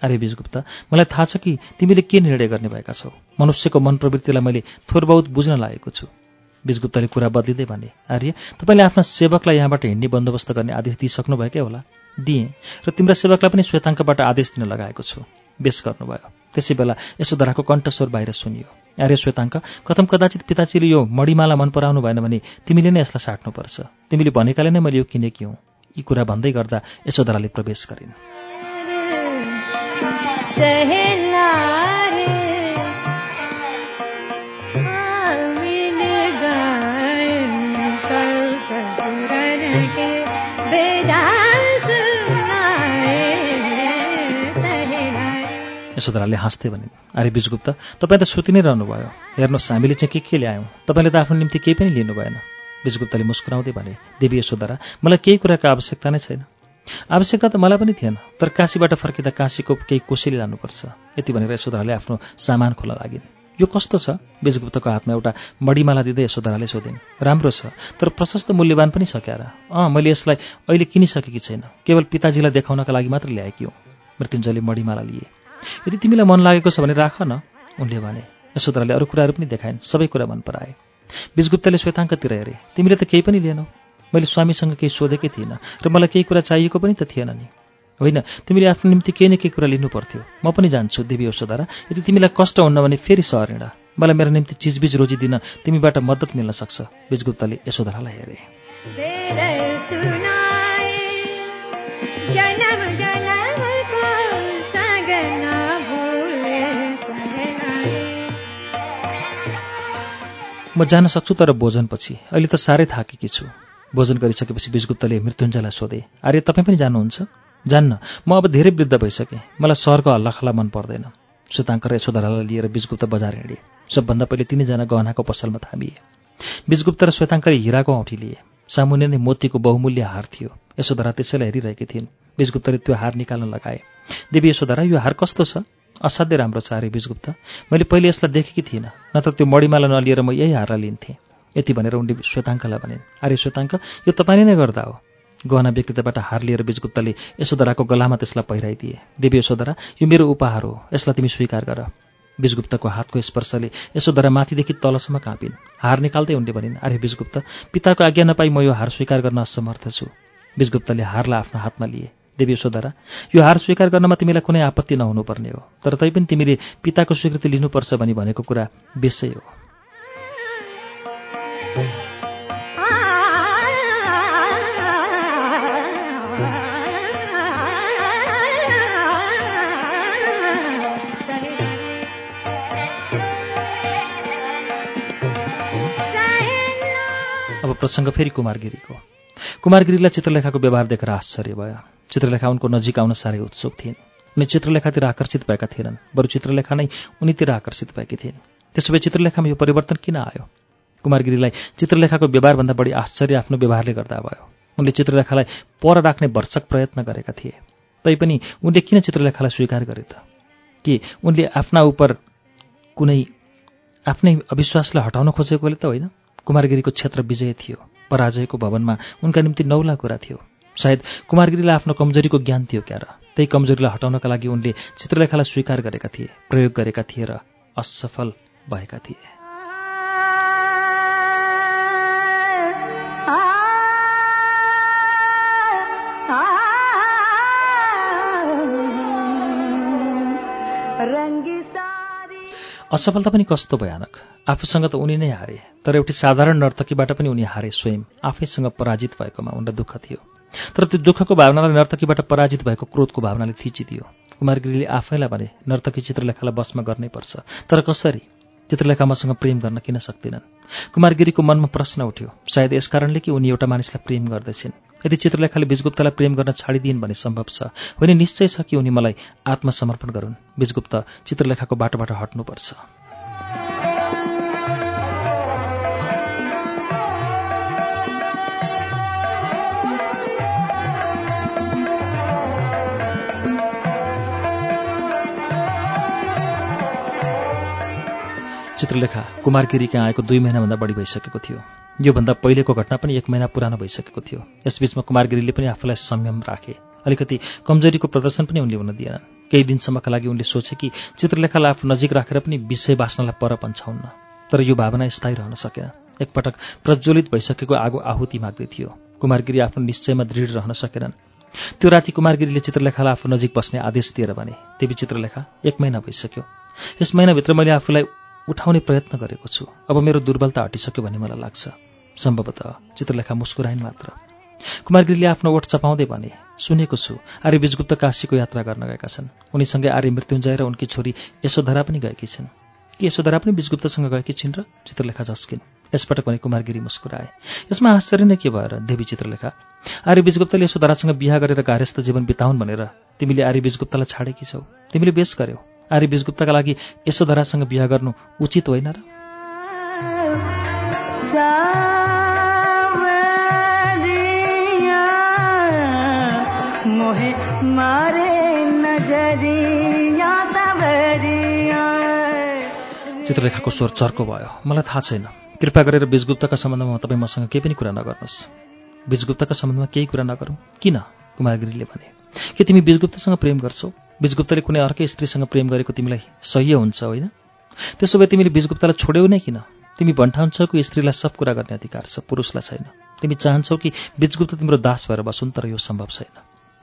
अरे बिजगुप्त मलाई थाहा छ कि तिमीले के निर्णय गर्ने भएका छौ? मनुष्यको मन प्रवृत्तिलाई मैले थोर बहुत बुझ्न लागेको छु। बिजगुप्तले कुरा बदलिँदै भने आर्य तपाईँले आफ्ना सेवकलाई यहाँबाट हिँड्ने बन्दोबस्त गर्ने आदेश दिइसक्नु भएकै होला। दिएँ र तिम्रा सेवकलाई पनि श्वेताङ्कबाट आदेश दिन लगाएको छु। बेस गर्नुभयो। त्यसै बेला यशोधराको कण्ठस्वर बाहिर सुनियो। आर्य श्वेताङ्क कथम कदाचित पिताजीले यो मणिमाला मन पराउनु भएन भने तिमीले नै यसलाई साट्नुपर्छ। तिमीले भनेकाले नै मैले यो किनेकी हुँ। यी कुरा भन्दै गर्दा यशोधराले प्रवेश गरिन्। यशोधराले हाँस्दै भनिन् अरे बिजगुप्त तपाईँ त सुति नै रहनुभयो। हेर्नुहोस् हामीले चाहिँ के के ल्यायौँ? तपाईँले त आफ्नो निम्ति केही पनि लिनु भएन। बिजगुप्तले मुस्कुराउँदै भने देवी यशोधरा मलाई केही कुराको आवश्यकता नै छैन। आवश्यकता त मलाई पनि थिएन तर काशीबाट फर्किँदा काशीको केही कोसेली लानुपर्छ। यति भनेर यशोधराले आफ्नो सामान खोल्न लागिन्। यो कस्तो छ? बिजगुप्तको हातमा एउटा मडीमाला दिँदै यशोधराले सोधिन् राम्रो छ तर प्रशस्त मूल्यवान पनि छ क्यारा। अँ मैले यसलाई अहिले किनिसकेकी छैन। केवल पिताजीलाई देखाउनका लागि मात्र ल्याएकी हुँ। मृत्युञ्जयले मडीमाला लिए। यदि तिमीलाई मन लागेको छ भने राख न उनले भने। यशोधराले अरू कुराहरू पनि देखाइन्। सबै कुरा मन पराए। बिजगुप्तले श्वेताङ्कतिर हेरे तिमीले त केही पनि लिएनौ। मैले स्वामीसँग केही सोधेकै थिइनँ र मलाई केही कुरा चाहिएको पनि त थिएन नि। होइन तिमीले आफ्नो निम्ति केही न केही कुरा लिनु पर्थ्यो। म पनि जान्छु देवी यशोधरा। यदि तिमीलाई कष्ट हुन्न भने फेरि सहर मलाई मेरो निम्ति चिजबिज रोजी दिन तिमीबाट मद्दत मिल्न सक्छ। बिजगुप्तले यशोधरालाई हेरे। म जान सक्छु तर भोजनपछि। अहिले त साह्रै थाकेकी छु। भोजन गरिसकेपछि बिजगुप्तले मृत्युञ्जयलाई सोधे आर्य तपाईँ पनि जानुहुन्छ? जान्न। म अब धेरै वृद्ध भइसकेँ। मलाई सहरको हल्लाखल्ला मन पर्दैन। सुताङ्कर यशोधरालाई लिएर बिजगुप्त बजार हिँडे। सबभन्दा पहिले तिनैजना गहनाको पसलमा थामिए। बिजगुप्त र श्वेताङ्करले हिराको औँठी लिए। सामुन्य नै मोतीको बहुमूल्य हार थियो। यशोधरा त्यसैलाई हेरिरहेकी थिइन्। बिजगुप्तले त्यो हार निकाल्न लगाए। देवी यशोधरा यो हार कस्तो छ? असाध्यै राम्रो छ अरे बिजगुप्त। मैले पहिले यसलाई देखेकी थिइनँ नत्र त्यो मणिमाला नलिएर म यही हारलाई लिन्थेँ यति भनेर उनले श्वेताङ्कलाई भनिन् अरे श्वेताङ्क यो तपाईँले नै गर्दा हो। गहना व्यक्तित्वबाट हार लिएर बिजगुप्तले यशोधराको गलामा त्यसलाई पहिराइदिए। देवी यशोधरा यो मेरो उपहार हो यसलाई तिमी स्वीकार गर बिजगुप्तको हातको स्पर्शले यशोधरा माथिदेखि तलसम्म काँपिन्। हार निकाल्दै उनले भनिन् अरे बिजगुप्त पिताको आज्ञा नपाई म यो हार स्वीकार गर्न असमर्थ छु बिजगुप्तले हारलाई आफ्नो हातमा लिए। देवी यशोधरा यो हार स्वीकार गर्नमा तिमीलाई कुनै आपत्ति नहुनुपर्ने हो। तर तैपनि तिमीले पिताको स्वीकृति लिनुपर्छ भनी भनेको कुरा बेसै हो। अब प्रसङ्ग फेरि कुमारगिरीको कुमारगिरीलाई चित्रलेखाको व्यवहार देखेर आश्चर्य भयो। चित्रलेखा उनको नजिक आउन साह्रै उत्सुक थिइन्। उनी चित्रलेखातिर आकर्षित भएका थिएनन् बरु चित्रलेखा नै उनीतिर आकर्षित भएकी थिइन्। त्यसो भए चित्रलेखामा यो परिवर्तन किन आयो? कुमारगिरीलाई चित्रलेखाको व्यवहारभन्दा बढी आश्चर्य आफ्नो व्यवहारले गर्दा भयो। उनले चित्रलेखालाई पर राख्ने भर्सक प्रयत्न गरेका थिए। तैपनि उनले किन चित्रलेखालाई स्वीकार गरे त? कि उनले आफ्ना उप कुनै आफ्नै अविश्वासलाई हटाउन खोजेकोले त होइन? कुमारगिरीको क्षेत्र विजय थियो। पराजयको भवनमा उनका निम्ति नौला कुरा थियो। सायद कुमारगिरीलाई आफ्नो कमजोरीको ज्ञान थियो क्या त्यही कमजोरीलाई हटाउनका लागि उनले चित्रलेखालाई स्वीकार गरेका थिए प्रयोग गरेका थिए र असफल भएका थिए। असफलता पनि कस्तो भयानक? आफूसँग त उनी नै हारे तर एउटी साधारण नर्तकीबाट पनि उनी हारे स्वयं आफैसँग पराजित भएकोमा उनलाई दुःख थियो। तर त्यो दुःखको भावनालाई नर्तकीबाट पराजित भएको क्रोधको भावनाले थिचिदियो। कुमारगिरीले आफैलाई भने नर्तकी चित्रलेखालाई बसमा गर्नै पर्छ तर कसरी? चित्रलेखा मसँग प्रेम गर्न किन सक्दिनन्? कुमारगिरीको मनमा प्रश्न उठ्यो। सायद यसकारणले कि उनी एउटा मानिसलाई प्रेम गर्दैछिन्। यदि चित्रलेखाले बिजगुप्तलाई प्रेम गर्न छाडिदिन् भने सम्भव छ। होइन निश्चय छ कि उनी मलाई आत्मसमर्पण गरून्। बिजगुप्त चित्रलेखाको बाटोबाट हट्नुपर्छ। चित्रलेखा कुमारगिरीका आएको दुई महिनाभन्दा बढी भइसकेको थियो। योभन्दा पहिलेको घटना पनि एक महिना पुरानो भइसकेको थियो। यसबीचमा कुमारगिरीले पनि आफूलाई संयम राखे। अलिकति कमजोरीको प्रदर्शन पनि उनले हुन दिएनन् केही दिनसम्मका लागि उनले सोचे कि चित्रलेखालाई आफू नजिक राखेर पनि विषय बाँच्नलाई पर पन्छाउन्न तर यो भावना स्थायी रहन सकेन। एकपटक प्रज्वलित भइसकेको आगो आहुति माग्दै थियो। कुमारगिरी आफ्नो निश्चयमा दृढ रहन सकेनन्। त्यो राति कुमारगिरीले चित्रलेखालाई आफू नजिक बस्ने आदेश दिएर भने देवी चित्रलेखा एक महिना भइसक्यो। यस महिनाभित्र मैले आफूलाई उठाउने प्रयत्न गरेको छु। अब मेरो दुर्बलता हटिसक्यो भन्ने मलाई लाग्छ। सम्भवतः चित्रलेखा मुस्कुराइन् मात्र। कुमारगिरीले आफ्नो ओठ चपाउँदै भने सुनेको छु। आर्य बिजगुप्त काशीको यात्रा गर्न गएका छन्। उनीसँगै आर्य मृत्युञ्जय र उनकी छोरी यशोधरा पनि गएकी छिन्। के यशोधरा पनि बिजगुप्तसँग गएकी छिन् र? चित्रलेखा झस्किन्। यसपटक भने कुमारगिरी मुस्कुराए। यसमा आश्चर्य नै के भएर देवी चित्रलेखा? आर्य बिजगुप्तले यशोधरासँग बिहा गरेर गार्हस्थ जीवन बिताउन् भनेर तिमीले आर्य बिजगुप्तलाई छाडेकी छौ। तिमीले बेस गर्यौ। आर्य बिजगुप्तका लागि यशोधरासँग बिहा गर्नु उचित होइन र? चित्रलेखाको स्वर चर्को भयो। मलाई थाहा छैन। कृपा गरेर बिजगुप्तका सम्बन्धमा तपाईँ मसँग केही पनि कुरा नगर्नुहोस्। बिजगुप्तका सम्बन्धमा केही कुरा नगरौँ। किन? कुमारगिरीले भने के तिमी बिजगुप्तसँग प्रेम गर्छौ? बिजगुप्तले कुनै अर्कै स्त्रीसँग प्रेम गरेको तिमीलाई सह्य हुन्छ होइन? त्यसो भए तिमीले बिजगुप्तलाई छोड्यौ नै किन? तिमी भन्ठान्छौ कि स्त्रीलाई सब कुरा गर्ने अधिकार छ पुरुषलाई छैन। तिमी चाहन्छौ कि बिजगुप्त तिम्रो दास भएर बसुन् तर यो सम्भव छैन।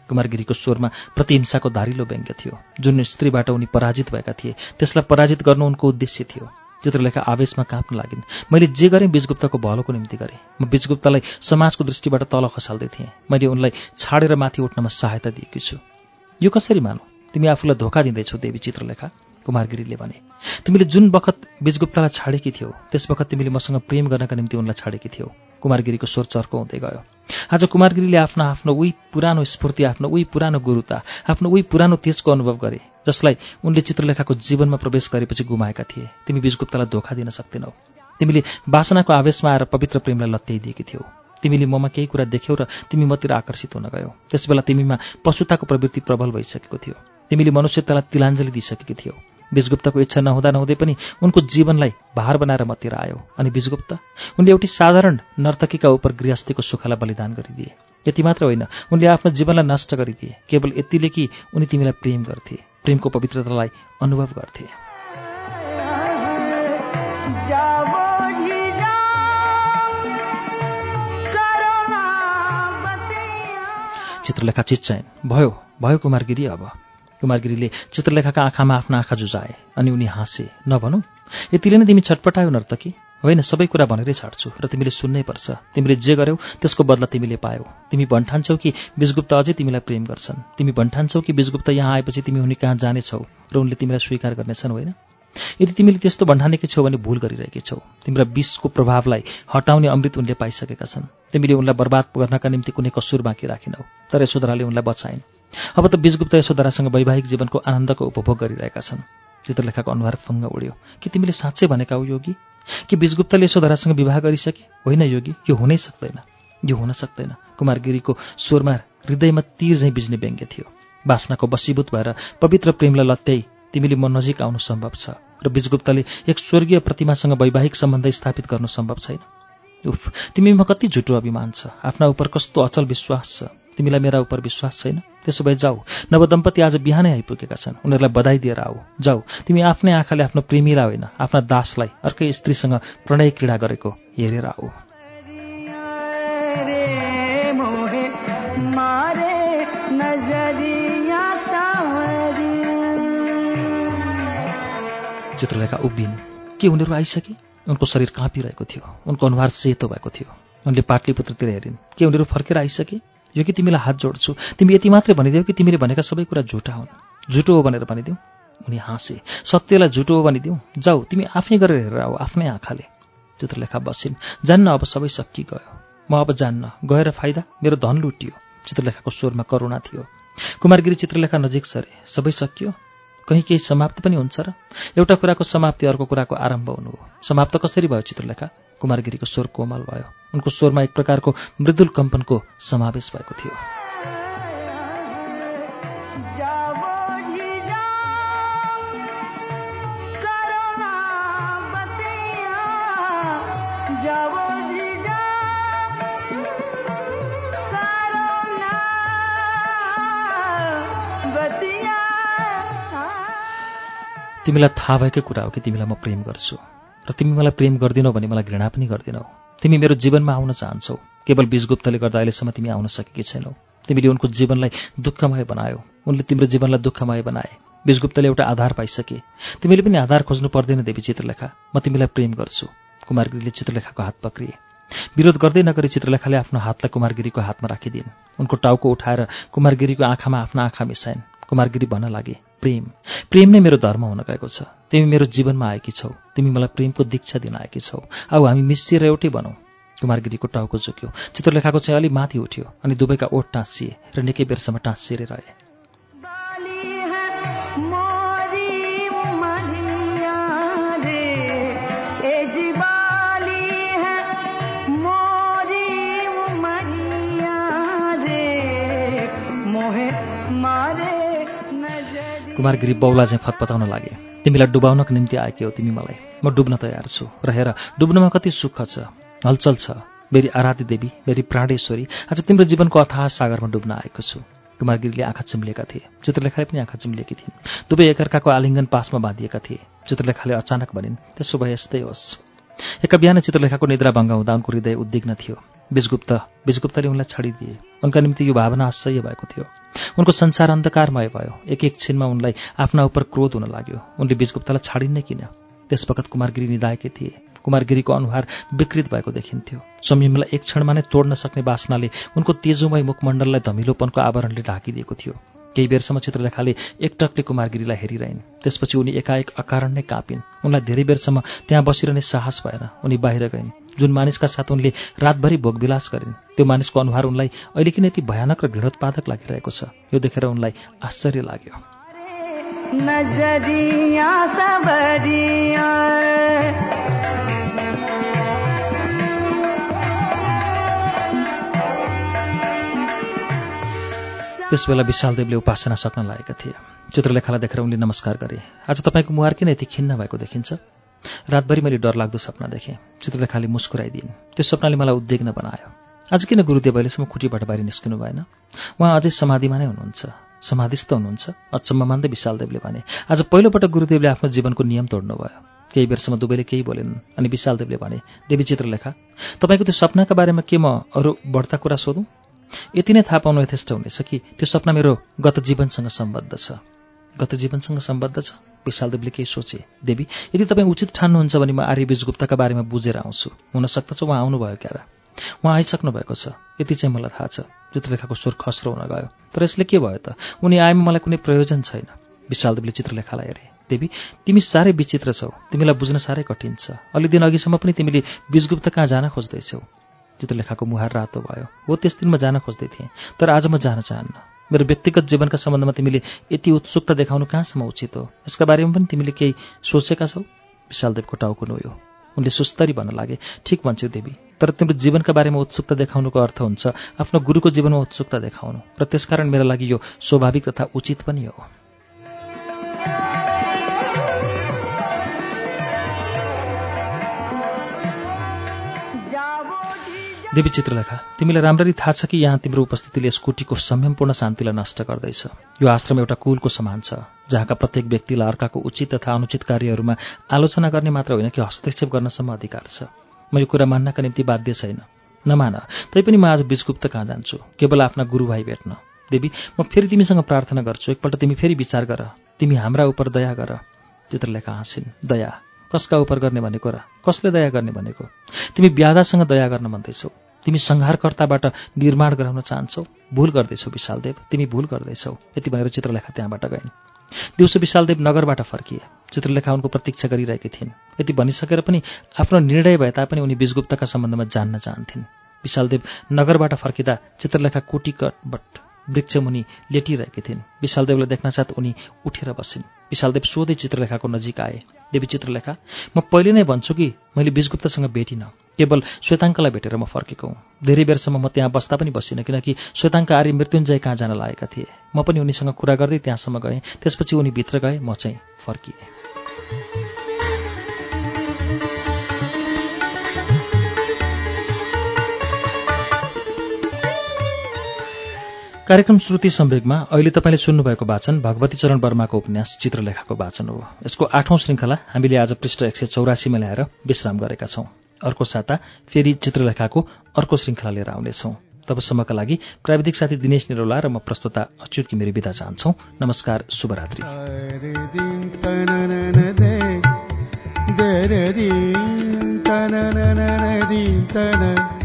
कुमारगिरीको स्वरमा प्रतिहिंसाको धारिलो व्यङ्ग्य थियो। जुन स्त्रीबाट उनी पराजित भएका थिए त्यसलाई पराजित गर्नु उनको उद्देश्य थियो। चित्रलेखा आवेशमा काँप्न लागिन् मैले जे गरेँ बिजगुप्तको भलोको निम्ति गरेँ। म बिजगुप्तलाई समाजको दृष्टिबाट तल खसाल्दै थिएँ। मैले उनलाई छाडेर माथि उठ्नमा सहायता दिएकी छु। यो कसरी मानौ? तिमी आफूलाई धोका दिँदैछौ देवी चित्रलेखा कुमारगिरीले भने। तिमीले जुन बखत बिजगुप्तलाई छाडेकी थियौ त्यस बखत तिमीले मसँग प्रेम गर्नका निम्ति उनलाई छाडेकी थियौ। कुमारगिरीको स्वर चर्को हुँदै गयो। आज कुमारगिरीले आफ्नो आफ्नो उही पुरानो स्फूर्ति आफ्नो उही पुरानो गुरुता आफ्नो उही पुरानो तेजको अनुभव गरे जसलाई उनले चित्रलेखाको जीवनमा प्रवेश गरेपछि गुमाएका थिए। तिमी बिजगुप्तलाई धोका दिन सक्दैनौ। तिमीले वासनाको आवेशमा आएर पवित्र प्रेमलाई लत्याइदिएकी थियौ। तिमीले ममा केही कुरा देख्यौ र तिमी मतिर आकर्षित हुन गयौ। त्यसबेला तिमीमा पशुताको प्रवृत्ति प्रबल भइसकेको थियो। तिमीले मनुष्यतालाई तिलाञ्जली दिइसकेकी थियौ। बिजगुप्तको इच्छा नहुँदा नहुँदै पनि उनको जीवनलाई भार बनाएर मतिर आयो अनि बिजगुप्त उनले एउटी साधारण नर्तकीका उप गृहस्थीको सुखलाई बलिदान गरिदिए। यति मात्र होइन उनले आफ्नो जीवनलाई नष्ट गरिदिए। केवल यतिले कि उनी तिमीलाई प्रेम गर्थे प्रेमको पवित्रतालाई अनुभव गर्थे। चित्रलेखा चिच्चाइन् भयो भयो कुमारगिरी अब। कुमारगिरीले चित्रलेखाका आँखामा आफ्ना आँखा जुझाए अनि उनी हाँसे नभनौ यतिले नै तिमी छटपटायो नर्तकी। होइन सबै कुरा भनेरै छाड्छु र तिमीले सुन्नै पर्छ। तिमीले जे गर्यौ त्यसको बदला तिमीले पायौ। तिमी भन्ठान्छौ कि बिजगुप्त अझै तिमीलाई प्रेम गर्छन्। तिमी भन्ठान्छौ कि बिजगुप्त यहाँ आएपछि तिमी उनी कहाँ जानेछौ र उनले तिमीलाई स्वीकार गर्नेछन् होइन? यदि तिमीले त्यस्तो भन्ठानेकी छौ भने भुल गरिरहेकी छौ। तिम्रा विषको प्रभावलाई हटाउने अमृत उनले पाइसकेका छन्। तिमीले उनलाई बर्बाद गर्नका निम्ति कुनै कसुर बाँकी राखिनौ। तर यशोधराले उनलाई बचाइन्। अब त बिजगुप्त यशोधरासँग वैवाहिक जीवनको आनन्दको उपभोग गरिरहेका छन्। चित्रलेखाको अनुहार फङ्ग उड्यो। कि तिमीले साँच्चै भनेका हो योगी? कि बिजगुप्तले यशोधरासँग विवाह गरिसके? होइन योगी यो हुनै सक्दैन। यो हुन सक्दैन। कुमारगिरीको स्वरमा हृदयमा तीर झैँ बिज्ने व्यङ्ग्य थियो। बासनाको बसीभूत भएर पवित्र प्रेमलाई लत्याई तिमीले म नजिक आउनु सम्भव छ र बिजगुप्तले एक स्वर्गीय प्रतिमासँग वैवाहिक सम्बन्ध स्थापित गर्नु सम्भव छैन। उफ तिमीमा कति झुटो अभिमान छ। आफ्ना उप कस्तो अचल विश्वास छ। तिमीलाई मेरा उप विश्वास छैन? त्यसो भए जाऊ। नवदम्पति आज बिहानै आइपुगेका छन्। उनीहरूलाई बधाई दिएर आऊ। जाऊ। तिमी आफ्नै आँखाले आफ्नो प्रेमीलाई होइन आफ्ना दासलाई अर्कै स्त्रीसँग प्रणय क्रीडा गरेको हेरेर आऊ। चित्रलेखा उभिन् के उनीहरू आइसके? उनको शरीर काँपिरहेको थियो। उनको अनुहार सेतो भएको थियो। उनले पाटलीपुत्रतिर हेरिन् के उनीहरू फर्केर आइसके? यो कि तिमीलाई हात जोड्छु? तिमी यति मात्रै भनिदेऊ कि तिमीले भनेका सबै कुरा झुटा हुन्? झुटो हो भनेर भनिदेऊ? उनी हाँसे। सत्यलाई झुटो हो भनिदेऊ? जाऊ तिमी आफै गरेर हेरेर आऊ आफ्नै आँखाले। चित्रलेखा बसिन्। जान्न अब सबै सकि गयो म अब जान्न। गएर फाइदा? मेरो धन लुटियो। चित्रलेखाको स्वरमा करुणा थियो। कुमारगिरी चित्रलेखा नजिक सरे। सबै सकियो? कहीँ केही समाप्ति पनि हुन्छ र? एउटा कुराको समाप्ति अर्को कुराको आरम्भ हुनु हो। समाप्त कसरी भयो चित्रलेखा कुमार गिरीको स्वर कोमल भयो। उनको स्वरमा एक प्रकारको मृदुल कम्पनको समावेश भएको थियो। तिमीलाई थाहा भएकै कुरा हो कि तिमीलाई म प्रेम गर्छु। तिमी मलाई प्रेम गर्दिनौ भने मलाई घृणा पनि गर्दिनौ। तिमी मेरो जीवनमा आउन चाहन्छौ। केवल बीजगुप्तले गर्दा अहिलेसम्म तिमी आउन सकेकी छैनौ। तिमीले उनको जीवनलाई दुःखमय बनायो। उनले तिम्रो जीवनलाई दुःखमय बनाए। बीजगुप्तले एउटा आधार पाइसके। तिमीले पनि आधार खोज्नु पर्दैन देवी चित्रलेखा। म तिमीलाई प्रेम गर्छु। कुमारगिरीले चित्रलेखाको हात पक्रिए। विरोध गर्दै नगरी चित्रलेखाले आफ्नो हातलाई कुमारगिरीको हातमा राखिदिन्। उनको टाउको उठाएर कुमारगिरीको आँखामा आफ्ना आँखा मिसाइन्। कुमारगिरी भन्न लागे प्रेम। प्रेम नै मेरो धर्म हुन गएको छ। तिमी मेरो जीवनमा आएकी छौ। तिमी मलाई प्रेमको दीक्षा दिन आएकी छौ। अब हामी मिसिएर एउटै बनौँ। कुमारगिरीको टाउको झुक्यो। चित्रलेखाको चाहिँ अलि माथि उठ्यो अनि दुवैका ओठ टाँसिए र निकै बेरसम्म टाँसिएर रहे। नजर कुमारगिरी बौला चाहिँ फतपताउन लागे तिमीलाई डुबाउनको निम्ति आएकी हो तिमी मलाई। म डुब्न तयार छु। र हेर डुब्नमा कति सुख छ हलचल छ। मेरी आराध्य देवी मेरी प्राणेश्वरी आज तिम्रो जीवनको अथाह सागरमा डुब्न आएको छु। कुमारगिरीले आँखा चिम्लेका थिए। चित्रलेखाले पनि आँखा चिम्लेकी थिइन्। दुवै एकअर्काको आलिङ्गन पासमा बाँधिएका थिए। चित्रलेखाले अचानक भनिन् त्यसो भए यस्तै होस्। एका बिहान चित्रलेखाको निद्रा भङ्ग हुँदा उनको हृदय उद्विग्न थियो। बीजगुप्त बीजगुप्तले उनलाई छाडिदिए उनका निम्ति यो भावना असह्य भएको थियो। उनको संसार अन्धकारमय भयो। एक एक छिनमा उनलाई आफ्ना उप क्रोध हुन लाग्यो। उनले बीजगुप्तलाई छाडिन्ने किन? त्यसवखत कुमारगिरी निधाएकै थिए। कुमारगिरीको अनुहार विकृत भएको देखिन्थ्यो। संयमलाई एक क्षणमा नै तोड्न सक्ने बासनाले उनको तेजोमय मुखमण्डललाई धमिलोपनको आवरणले ढाकिदिएको थियो। केही बेरसम्म चित्रलेखाले एकटकले कुमारगिरीलाई हेरिरहन्। त्यसपछि उनी एकाएक अकारण नै काँपिन्। उनलाई धेरै बेरसम्म त्यहाँ बसिरहने साहस भएन। उनी बाहिर गइन्। जुन मानिसका साथ उनले रातभरि भोगविलास गरिन् त्यो मानिसको अनुहार उनलाई अहिले किन यति भयानक र घृणोत्पादक लागिरहेको छ यो देखेर उनलाई आश्चर्य लाग्यो। त्यसबेला विशालदेवले उपासना सक्न लागेका थिए। चित्रलेखालाई देखेर उनले नमस्कार गरे। आज तपाईँको मुहार किन यति खिन्न भएको देखिन्छ? रातभरि मैले डरलाग्दो सपना देखेँ। चित्रलेखाले मुस्कुराइदिन्। त्यो सपनाले मलाई उद्विग्न बनायो। आज किन गुरुदेव अहिलेसम्म खुटीबाट बाहिर निस्किनु भएन? उहाँ अझै समाधिमा नै हुनुहुन्छ। समाधिस्थ हुनुहुन्छ अचम्म मान्दै विशालदेवले भने। आज पहिलोपटक गुरुदेवले आफ्नो जीवनको नियम तोड्नु भयो केही बेरसम्म दुवैले केही बोलेनन् अनि विशालदेवले भने देवी चित्रलेखा तपाईँको त्यो सपनाका बारेमा के म अरू बढ्ता कुरा सोधौँ? यति नै थाहा पाउनु यथेष्ट हुनेछ कि त्यो सपना मेरो गत जीवनसँग सम्बद्ध छ। गत जीवनसँग सम्बद्ध छ? विशालदेवले केही सोचे। देवी यदि तपाईँ उचित ठान्नुहुन्छ भने म आर्य गुप्ताका बारेमा बुझेर आउँछु। हुन सक्दछ उहाँ आउनुभयो क्यारा। उहाँ आइसक्नु भएको छ। यति चाहिँ मलाई थाहा छ। चित्रलेखाको स्वर खस्रो हुन गयो। तर यसले के भयो त? उनी आएमा मलाई कुनै प्रयोजन छैन। विशालदेवले चित्रलेखालाई हेरे। देवी तिमी साह्रै विचित्र छौ। तिमीलाई बुझ्न साह्रै कठिन छ। अलि दिन अघिसम्म पनि तिमीले बीजगुप्त कहाँ जान खोज्दैछौ? चित्रलेखाको मुहार रातो भयो। हो त्यस दिन म जान खोज्दै थिएँ। तर आज म जान चाहन्न। मेरो व्यक्तिगत जीवनका सम्बन्धमा तिमीले यति उत्सुकता देखाउनु कहाँसम्म उचित हो? यसका बारेमा पनि तिमीले केही सोचेका छौ? विशालदेवको टाउको नोयो। उनले सुस्तरी भन्न लागे ठिक भन्छौ देवी तर तिम्रो जीवनका बारेमा उत्सुकता देखाउनुको अर्थ हुन्छ आफ्नो गुरुको जीवनमा उत्सुकता देखाउनु। र त्यसकारण मेरो लागि यो स्वाभाविक तथा उचित पनि हो। देवी चित्रलेखा तिमीलाई राम्ररी थाहा छ कि यहाँ तिम्रो उपस्थितिले यस कुटीको संयमपूर्ण शान्तिलाई नष्ट गर्दैछ। यो आश्रम एउटा कुलको समान छ जहाँका प्रत्येक व्यक्तिलाई अर्काको उचित तथा अनुचित कार्यहरूमा आलोचना गर्ने मात्र होइन कि हस्तक्षेप गर्नसम्म अधिकार छ। म यो कुरा मान्नका निम्ति बाध्य छैन। नमान तैपनि म आज बीजगुप्त कहाँ जान्छु? केवल आफ्ना गुरुभाइ भेट्न। देवी म फेरि तिमीसँग प्रार्थना गर्छु एकपल्ट तिमी फेरि विचार गर। तिमी हाम्रा उप दया गर। चित्रलेखा हाँसिन्। दया। कसका उपर गर्ने भनेको र कसले दया गर्ने भनेको? तिमी ब्यादासँग दया गर्न भन्दैछौ तिमी संहारकर्ताबाट निर्माण गराउन चाहन्छौ। भूल गर्दैछौ विशालदेव। तिमी भूल गर्दैछौ। यति भनेर चित्रलेखा त्यहाँबाट गइन्। दिउँसो विशालदेव नगरबाट फर्किए। चित्रलेखा उनको प्रतीक्षा गरिरहेकी थिइन्। यति भनिसकेर पनि आफ्नो निर्णय भए तापनि उनी बीजगुप्तका सम्बन्धमा जान्न चाहन्थिन्। विशालदेव नगरबाट फर्किँदा चित्रलेखा कोटीकट वृक्षमुनि लेटिरहेकी थिइन्। विशालदेवलाई देख्नसाथ उनी उठेर बसिन् विशालदेव सोधै चित्रलेखाको नजिक आए। देवी चित्रलेखा म पहिले नै भन्छु कि मैले बीजगुप्तसँग भेटिनँ। केवल श्वेताङ्कलाई भेटेर म फर्केको हुँ। धेरै बेरसम्म म त्यहाँ बस्दा पनि बसिनँ किनकि श्वेताङ्क आर्य मृत्युञ्जय कहाँ जान लागेका थिए? म पनि उनीसँग कुरा गर्दै त्यहाँसम्म गएँ। त्यसपछि उनी भित्र गए म चाहिँ फर्किएँ। कार्यक्रम श्रुति सम्वेकमा अहिले तपाईँले सुन्नुभएको वाचन भगवती चरण वर्माको उपन्यास चित्रलेखाको वाचन हो। यसको आठौं श्रृङ्खला हामीले आज पृष्ठ एक सय चौरासीमा ल्याएर विश्राम गरेका छौं। अर्को साता फेरि चित्रलेखाको अर्को श्रृङ्खला लिएर आउनेछौं। तबसम्मका लागि प्राविधिक साथी दिनेश निरौला र म प्रस्तुता अच्युत किमिरी विदा चाहन्छौ। नमस्कार शुभरात्रि।